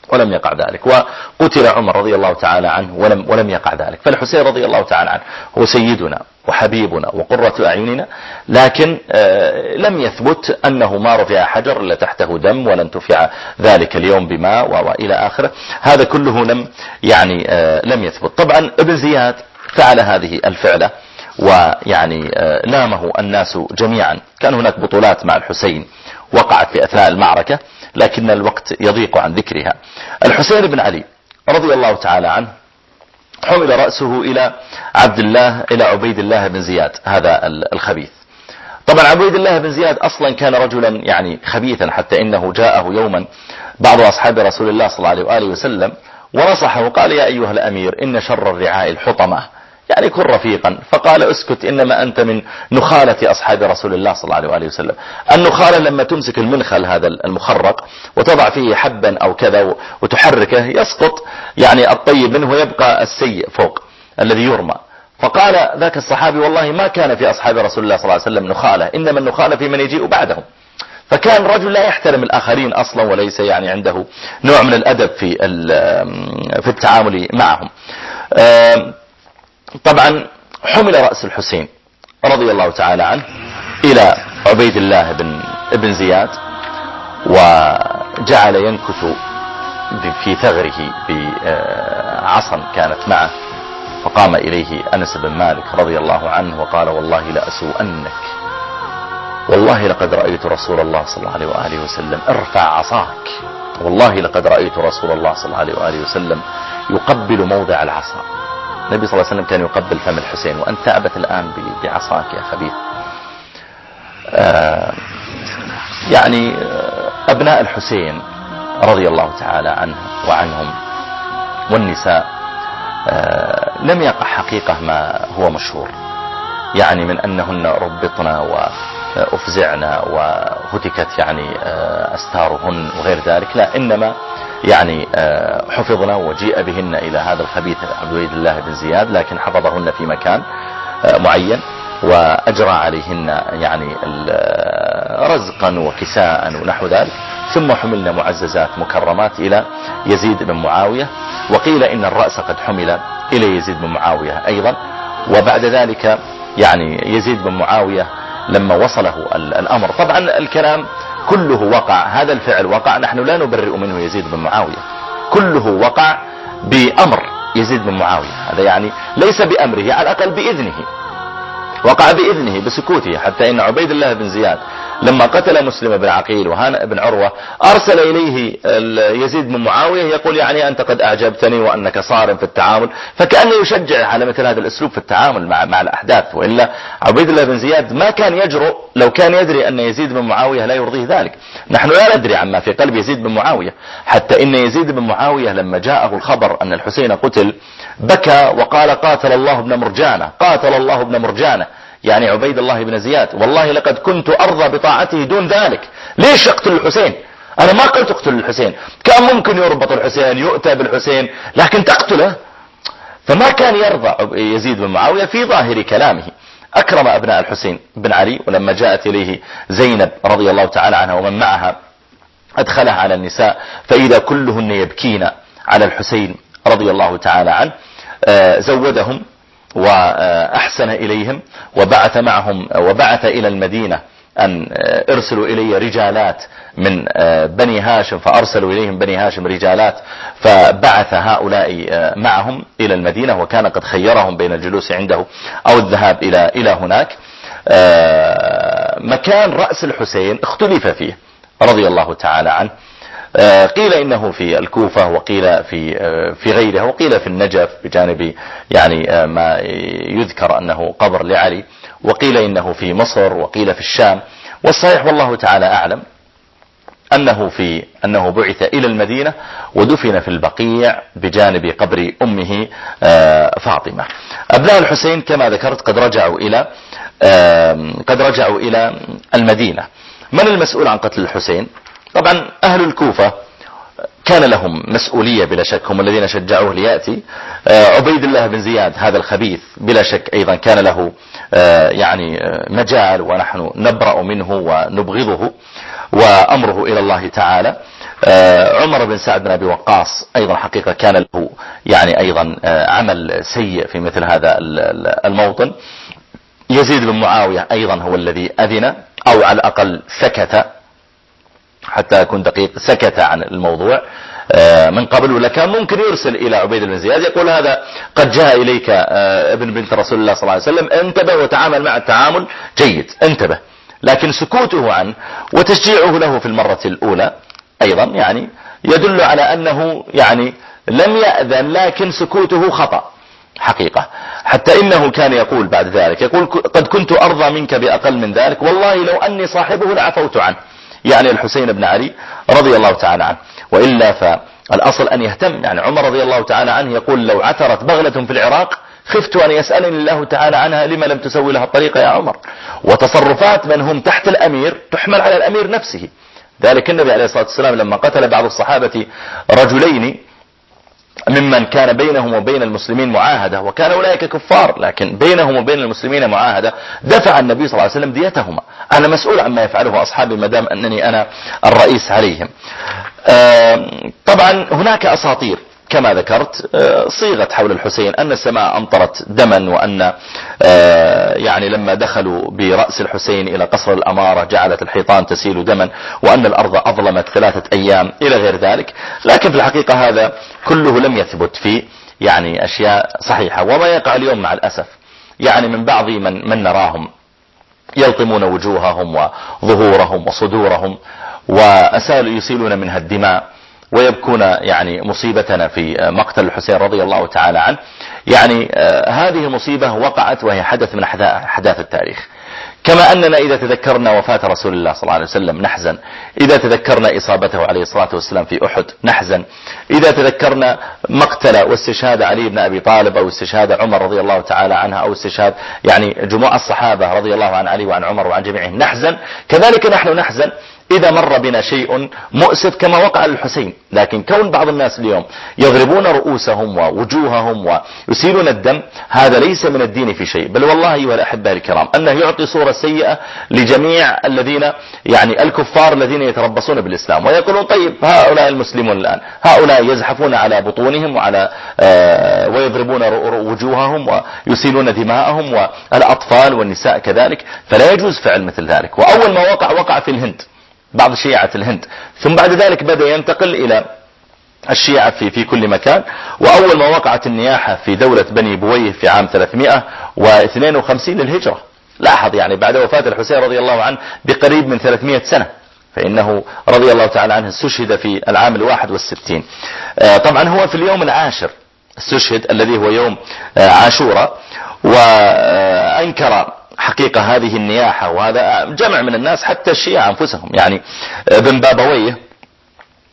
ولم يقع ذلك وقتل عمر رضي الله تعالى عنه ولم, ولم يقع ذلك. فالحسين رضي الله تعالى عنه هو سيدنا وحبيبنا وقرة أعيننا لكن آه، لم يثبت أنه ما رفع حجر إلا تحته دم ولن تفع ذلك اليوم بماء وإلى آخره. هذا كله لم يعني آه، لم يثبت. طبعا ابن زياد فعل هذه الفعلة ويعني آه، لامه الناس جميعا. كان هناك بطولات مع الحسين وقعت في أثناء المعركة لكن الوقت يضيق عن ذكرها. الحسين بن علي رضي الله تعالى عنه حمل رأسه إلى عبد الله إلى عبيد الله بن زياد هذا الخبيث. طبعا عبيد الله بن زياد أصلا كان رجلا يعني خبيثا حتى إنه جاءه يوما بعض أصحاب رسول الله صلى الله عليه وآله وسلم ونصحه وقال يا أيها الأمير إن شر الرعاء الحطمة. يعني كن رفيقا. فقال اسكت إنما أنت من نخالة أصحاب رسول الله صلى الله عليه وسلم. النخالة لما تمسك المنخل هذا المخرق وتضع فيه حبا أو كذا وتحركه يسقط. يعني الطيب منه ويبقى السيء فوق الذي يرمى. فقال ذاك الصحابي والله ما كان في أصحاب رسول الله صلى الله عليه وسلم نخالة إنما النخالة في من يجيء بعدهم. فكان رجل لا يحترم الآخرين أصلا وليس يعني عنده نوع من الأدب في في التعامل معهم. طبعا حمل رأس الحسين رضي الله تعالى عنه إلى عبيد الله بن ابن زياد وجعل ينكث في ثغره بعصا كانت معه فقام إليه أنس بن مالك رضي الله عنه وقال والله لأسوءنك والله لقد رأيت رسول الله صلى الله عليه وآله وسلم ارفع عصاك والله لقد رأيت رسول الله صلى الله عليه وآله وسلم يقبل موضع العصا. النبي صلى الله عليه وسلم كان يقبل فم الحسين وأنت تعبت الآن بعصاك يا خبيث. آه يعني آه، أبناء الحسين رضي الله تعالى عنه وعنهم والنساء آه لم يقع حقيقة ما هو مشهور. يعني من أنهن ربطنا وأفزعنا وهتكت يعني أستارهن وغير ذلك لا إنما يعني آه، حفظنا وجيء بهن إلى هذا الخبيث عبد الله بن زياد لكن حفظهن في مكان آه، معين وأجرى عليهن يعني رزقا وكساء ونحو ذلك. ثم حملنا معززات مكرمات إلى يزيد بن معاوية وقيل إن الرأس قد حمل إلى يزيد بن معاوية أيضا. وبعد ذلك يعني يزيد بن معاوية لما وصله الأمر. طبعا الكلام كله وقع. هذا الفعل وقع. نحن لا نبرئ منه يزيد بن معاوية. كله وقع بأمر يزيد بن معاوية. هذا يعني ليس بأمره على الأقل بإذنه. وقع بإذنه بسكوته حتى إن عبيد الله بن زياد لما قتل مسلم بن عقيل وهان بن عروة أرسل إليه يزيد بن معاوية يقول يعني أنت قد أعجبتني وأنك صارم في التعامل فكأنه يشجع على مثل هذا الأسلوب في التعامل مع, مع الأحداث وإلا عبيد الله بن زياد ما كان يجرؤ لو كان يدري أن يزيد بن معاوية لا يرضيه ذلك. نحن لا ندري عما في قلب يزيد بن معاوية حتى إن يزيد بن معاوية لما جاءه الخبر أن الحسين قتل بكى وقال قاتل الله ابن مرجانة قاتل الله ابن مرجانة. يعني عبيد الله بن زياد. والله لقد كنت أرضى بطاعته دون ذلك. ليش أقتل الحسين؟ أنا ما قلت أقتل الحسين. كان ممكن يربط الحسين يؤتى بالحسين لكن تقتله؟ فما كان يرضى يزيد بن معاوية في ظاهر كلامه. أكرم أبناء الحسين بن علي ولما جاءت إليه زينب رضي الله تعالى عنها ومن معها أدخلها على النساء فإذا كلهن يبكين على الحسين رضي الله تعالى عنه آه، زودهم وأحسن إليهم وبعث معهم وبعث إلى المدينة أن إرسلوا إلي رجالات من بني هاشم فأرسلوا إليهم بني هاشم رجالات فبعث هؤلاء معهم إلى المدينة وكان قد خيرهم بين الجلوس عنده أو الذهاب إلى إلى هناك. مكان رأس الحسين اختلف فيه رضي الله تعالى عنه. آه، قيل إنه في الكوفة وقيل في آه، في غيرها وقيل في النجف بجانب يعني آه، ما يذكر أنه قبر لعلي وقيل إنه في مصر وقيل في الشام. والصحيح والله تعالى أعلم أنه في أنه بعث إلى المدينة ودفن في البقيع بجانب قبر أمه فاطمة. أبناء الحسين كما ذكرت قد رجعوا إلى قد رجعوا إلى المدينة. من المسؤول عن قتل الحسين؟ طبعا أهل الكوفة كان لهم مسؤولية بلا شك هم الذين شجعوه ليأتي. آه، عبيد الله بن زياد هذا الخبيث بلا شك أيضا كان له آه، يعني آه، مجال ونحن نبرأ منه ونبغضه وأمره إلى الله تعالى. عمر بن سعد بن أبي وقاص أيضا حقيقة كان له يعني أيضا عمل سيء في مثل هذا الموطن. يزيد بن معاوية أيضا هو الذي أذن أو على الأقل سكت حتى أكون دقيق سكت عن الموضوع. آه، من قبل ولا كان ممكن يرسل إلى عبيد بن زياد يقول هذا قد جاء إليك آه، ابن بنت رسول الله صلى الله عليه وسلم انتبه وتعامل مع التعامل جيد انتبه. لكن سكوته عنه وتشجيعه له في المرة الأولى أيضا يعني يدل على أنه يعني لم يأذن لكن سكوته خطأ حقيقة. حتى إنه كان يقول بعد ذلك يقول قد كنت أرضى منك بأقل من ذلك والله لو أني صاحبه لعفوت عنه. يعني الحسين بن علي رضي الله تعالى عنه. وإلا فالأصل أن يهتم يعني عمر رضي الله تعالى عنه يقول لو عثرت بغلة في العراق خفت أن يسألني الله تعالى عنها لما لم تسوي لها الطريقة يا عمر. وتصرفات من هم تحت الأمير تحمل على الأمير نفسه. ذلك النبي عليه الصلاة والسلام لما قتل بعض الصحابة رجلين ممن كان بينهم وبين المسلمين معاهدة وكان أولئك كفار لكن بينهم وبين المسلمين معاهدة. دفع النبي صلى الله عليه وسلم ديتهما. أنا مسؤول عما يفعله أصحابي ما دام أنني أنا الرئيس عليهم. طبعا هناك أساطير. كما ذكرت آه، صيغت حول الحسين أن السماء أمطرت دما وأن آه، يعني لما دخلوا برأس الحسين إلى قصر الأمارة جعلت الحيطان تسيل دما وأن الأرض أظلمت ثلاثة أيام إلى غير ذلك. لكن في الحقيقة هذا كله لم يثبت في يعني أشياء صحيحة. وما يقع اليوم مع الأسف يعني من بعض من, من نراهم يلطمون وجوههم وظهورهم وصدورهم وأسالوا يسيلون منها الدماء. ويبكون يعني مصيبتنا في مقتل الحسين رضي الله تعالى عنه. يعني آه، هذه مصيبة وقعت وهي حدث من أحداث التاريخ. كما أننا إذا تذكرنا وفاة رسول الله صلى الله عليه وسلم نحزن. إذا تذكرنا إصابته عليه الصلاة والسلام في أحد نحزن. إذا تذكرنا مقتل واستشهاد علي بن أبي طالب أو استشهاد عمر رضي الله تعالى عنها أو استشهاد يعني جموع الصحابة رضي الله عن علي وعن عمر وعن جميعهم نحزن. كذلك نحن نحزن. إذا مر بنا شيء مؤسف كما وقع للحسين. لكن كون بعض الناس اليوم يضربون رؤوسهم ووجوههم ويسيلون الدم هذا ليس من الدين في شيء. بل والله أيها الأحباء الكرام أنه يعطي صورة سيئة لجميع الذين يعني الكفار الذين يتربصون بالإسلام ويقولون طيب هؤلاء المسلمون الآن هؤلاء يزحفون على بطونهم وعلى آه ويضربون وجوههم ويسيلون دماءهم والأطفال والنساء كذلك. فلا يجوز فعل مثل ذلك. وأول ما وقع وقع في الهند. بعض شيعة الهند. ثم بعد ذلك بدأ ينتقل إلى الشيعة في, في كل مكان. وأول ما وقعت النياحة في دولة بني بويه في عام 352 للهجرة. لاحظ يعني بعد وفاة الحسين رضي الله عنه بقريب من 300 سنة. فإنه رضي الله تعالى عنه استشهد في العام الواحد والستين. آه، طبعا هو في اليوم العاشر استشهد الذي هو يوم آه، عاشوراء. وأنكر حقيقة هذه النياحة وهذا جمع من الناس حتى الشيعة أنفسهم. يعني ابن بابويه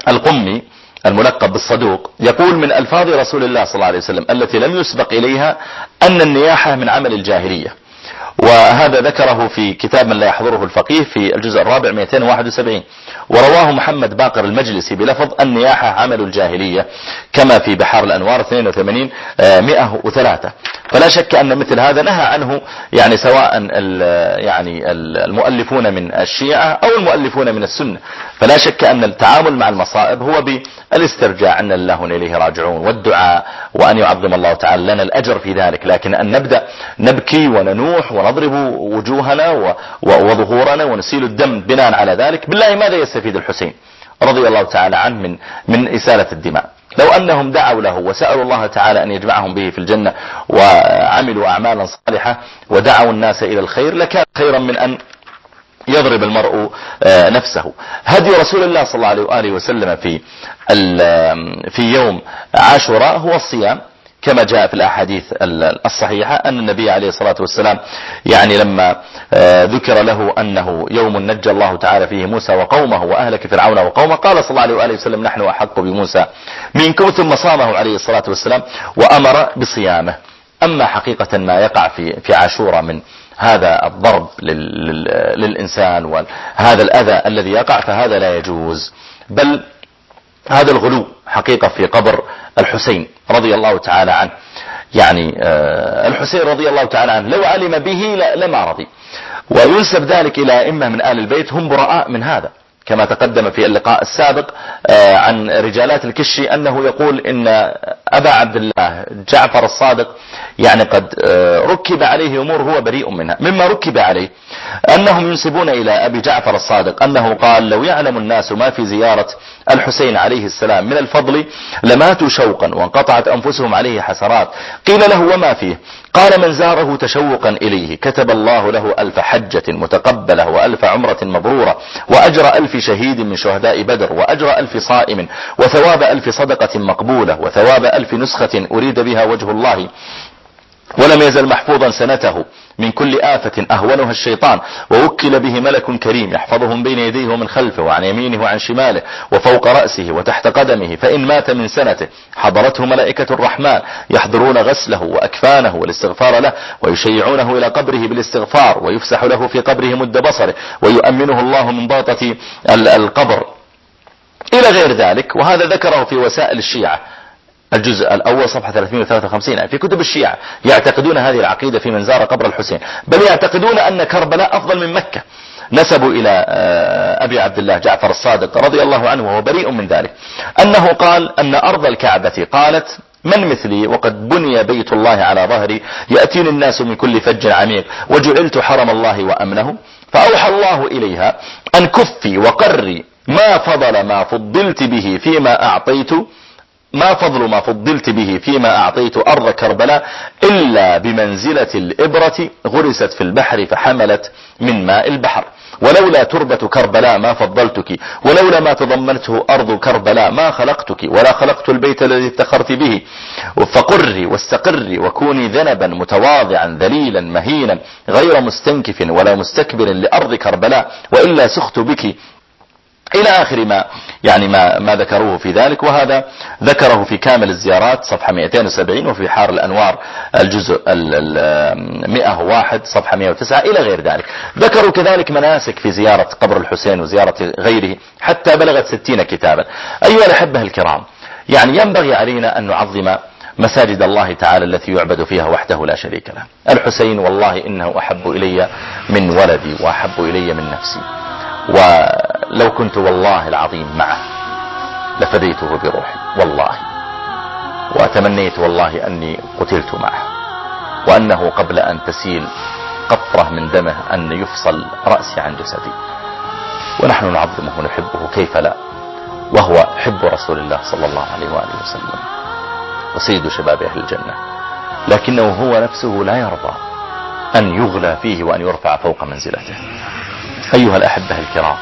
القمي الملقب بالصدوق يقول من ألفاظ رسول الله صلى الله عليه وسلم التي لم يسبق إليها أن النياحة من عمل الجاهلية. وهذا ذكره في كتاب من لا يحضره الفقيه في الجزء الرابع 271 ورواه محمد باقر المجلسي بلفظ النياحة عمل الجاهلية كما في بحار الأنوار 82 103 فلا شك أن مثل هذا نهى عنه يعني سواء يعني المؤلفون من الشيعة أو المؤلفون من السنة. فلا شك أن التعامل مع المصائب هو بالاسترجاع أن الله إليه راجعون والدعاء وأن يعظم الله تعالى لنا الأجر في ذلك. لكن أن نبدأ نبكي وننوح ونضرب وجوهنا وظهورنا ونسيل الدم بناء على ذلك. بالله ماذا يستفيد الحسين؟ رضي الله تعالى عنه من من إسالة الدماء. لو أنهم دعوا له وسألوا الله تعالى أن يجمعهم به في الجنة وعملوا أعمالا صالحة ودعوا الناس إلى الخير لكان خيرا من أن يضرب المرء آه، نفسه. هدي رسول الله صلى الله عليه وسلم في في يوم عاشوراء هو الصيام. كما جاء في الأحاديث الصحيحة أن النبي عليه الصلاة والسلام يعني لما آه، ذكر له أنه يوم نجى الله تعالى فيه موسى وقومه وأهلك فرعون وقومه قال صلى الله عليه وآله وسلم نحن أحق بموسى منكم ثم صامه عليه الصلاة والسلام وأمر بصيامه. أما حقيقة ما يقع في في عاشوراء من هذا الضرب للإنسان وهذا الأذى الذي يقع فهذا لا يجوز. بل هذا الغلو حقيقة في قبر الحسين رضي الله تعالى عنه. يعني آه، الحسين رضي الله تعالى عنه لو علم به لما رضي. وينسب ذلك إلى أئمة من آل البيت هم براء من هذا. كما تقدم في اللقاء السابق آه، عن رجالات الكشي أنه يقول إن أبا عبد الله جعفر الصادق يعني قد آه، ركب عليه أمور هو بريء منها. مما ركب عليه أنهم ينسبون إلى أبي جعفر الصادق أنه قال لو يعلم الناس ما في زيارة الحسين عليه السلام من الفضل لماتوا شوقا وانقطعت أنفسهم عليه حسرات. قيل له وما فيه؟ قال من زاره تشوقا إليه. كتب الله له ألف حجة متقبلة وألف عمرة مبرورة وأجر ألف شهيد من شهداء بدر وأجر ألف صائم وثواب ألف صدقة مقبولة وثواب ألف نسخة أريد بها وجه الله. ولم يزل محفوظا سنته من كل آفة أهونها الشيطان ووكل به ملك كريم يحفظهم بين يديه ومن خلفه وعن يمينه وعن شماله وفوق رأسه وتحت قدمه فإن مات من سنته حضرته ملائكة الرحمن يحضرون غسله وأكفانه والاستغفار له ويشيعونه إلى قبره بالاستغفار ويفسح له في قبره مد بصره ويؤمنه الله من باطة القبر. إلى غير ذلك وهذا ذكره في وسائل الشيعة. الجزء الأول صفحة 353 في كتب الشيعة يعتقدون هذه العقيدة في من زار قبر الحسين بل يعتقدون أن كربلاء أفضل من مكة. نسبوا إلى آه، أبي عبد الله جعفر الصادق رضي الله عنه وهو بريء من ذلك. أنه قال أن أرض الكعبة قالت من مثلي؟ وقد بني بيت الله على ظهري يأتيني الناس من كل فج عميق وجعلت حرم الله وأمنه فأوحى الله إليها أن كفي وقري ما فضل ما فضلت به فيما أعطيت ما فضل ما فضلت به فيما أعطيت أرض كربلاء إلا بمنزلة الإبرة غرست في البحر فحملت من ماء البحر. ولولا تربة كربلاء ما فضلتك ولولا ما تضمنته أرض كربلاء ما خلقتك ولا خلقت البيت الذي افتخرت به. فقري واستقري وكوني ذنبا متواضعا ذليلا مهينا غير مستنكف ولا مستكبر لأرض كربلاء وإلا سخت بك إلى آخر ما يعني ما, ما ذكروه في ذلك وهذا ذكره في كامل الزيارات صفحة 270 وفي حار الأنوار الجزء ال 101 صفحة 109 إلى غير ذلك. ذكروا كذلك مناسك في زيارة قبر الحسين وزيارة غيره حتى بلغت 60 كتابا. أيها الأحبة الكرام يعني ينبغي علينا أن نعظم مساجد الله تعالى التي يعبد فيها وحده لا شريك له. الحسين والله إنه أحب إلي من ولدي وأحب إلي من نفسي. ولو كنت والله العظيم معه لفديته بروحي والله. وتمنيت والله أني قتلت معه وأنه قبل أن تسيل قطرة من دمه أن يفصل رأسي عن جسدي ونحن نعظمه ونحبه كيف لا؟ وهو حب رسول الله صلى الله عليه وآله وسلم. وسيد شباب أهل الجنة. لكنه هو نفسه لا يرضى أن يغلى فيه وأن يرفع فوق منزلته. أيها الأحبة الكرام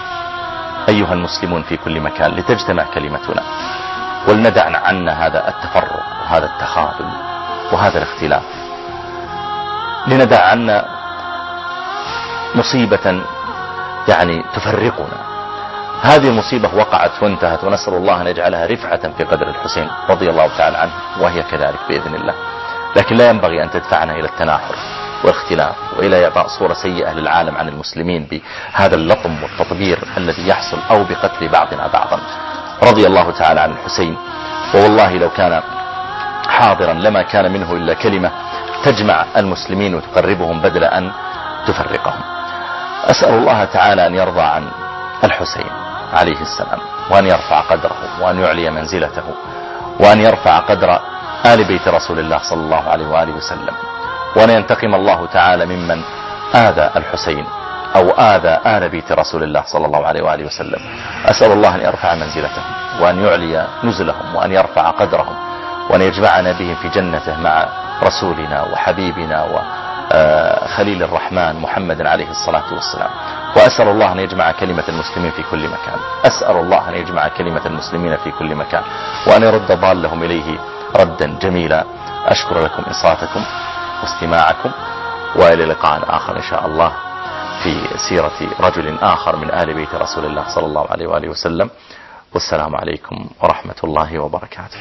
أيها المسلمون في كل مكان لتجتمع كلمتنا ولندع عنا هذا التفرق وهذا التخاذل وهذا الاختلاف. لندع عنا مصيبة يعني تفرقنا. هذه المصيبة وقعت وانتهت ونسأل الله أن يجعلها رفعة في قدر الحسين رضي الله تعالى عنه وهي كذلك بإذن الله. لكن لا ينبغي أن تدفعنا إلى التناحر. والاختلاف وإلى إعطاء صورة سيئة للعالم عن المسلمين بهذا اللطم والتطبير الذي يحصل أو بقتل بعضنا بعضا. رضي الله تعالى عن الحسين. ووالله لو كان حاضرا لما كان منه إلا كلمة تجمع المسلمين وتقربهم بدل أن تفرقهم. أسأل الله تعالى أن يرضى عن الحسين عليه السلام وأن يرفع قدره وأن يعلي منزلته وأن يرفع قدر آل بيت رسول الله صلى الله عليه وآله وسلم. وأن ينتقم الله تعالى ممن آذى الحسين أو آذى آل بيت رسول الله صلى الله عليه وآله وسلم. أسأل الله أن يرفع منزلتهم وأن يعلي نزلهم وأن يرفع قدرهم وأن يجمعنا بهم في جنته مع رسولنا وحبيبنا وخليل الرحمن محمد عليه الصلاة والسلام. وأسأل الله أن يجمع كلمة المسلمين في كل مكان. أسأل الله أن يجمع كلمة المسلمين في كل مكان. وأن يرد ضالهم إليه ردا جميلا. أشكر لكم إنصاتكم واستماعكم وإلى لقاء آخر إن شاء الله في سيرة رجل آخر من آل بيت رسول الله صلى الله عليه وآله وسلم. والسلام عليكم ورحمة الله وبركاته.